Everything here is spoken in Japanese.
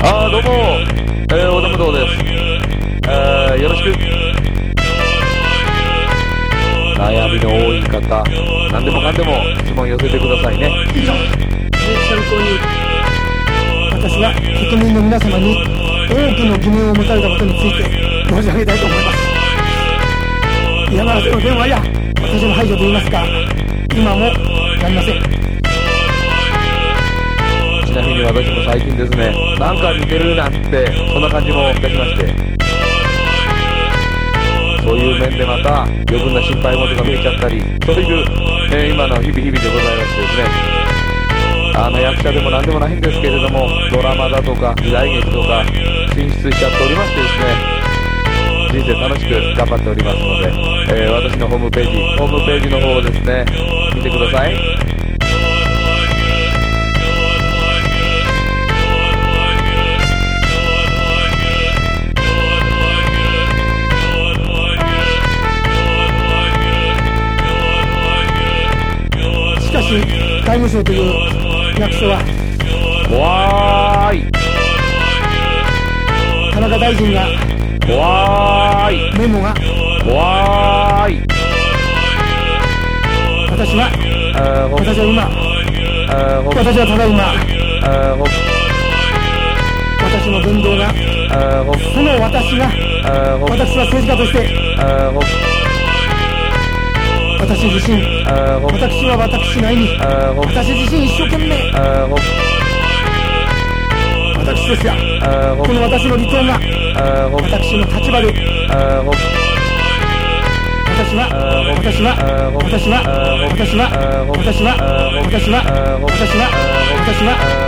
あどうも、えー、小田武です、えー、よろしく。悩みの多い方何でもかんでも質問寄せてくださいね。以上参考に私は国民の皆様に多くの疑問を持たれたことについて申し上げたいと思います。嫌がらせの電話や私の排除といいますか今もなりません。ちなみに私も最近ですね、なんか似てるなんて、そんな感じもいたしまして。そういう面でまた余分な心配事が増えちゃったり、そういう、えー、今の日々日々でございましてですね。あの役者でも何でもないんですけれども、ドラマだとか、時代劇とか、進出しちゃっておりましてですね、人生楽しく頑張っておりますので、えー、私のホームページ、ホームページの方をですね、見てください。し外務省という役所は。怖い。田中大臣が怖い。メモが。怖い。私は私は馬。私はただ馬私の文動がその私が私は政治家として私自身。私は私なりに。私自身一生懸命。私ですがこの私の離島が私の立場で。私は私は私は私は私は私は私は私は私は私は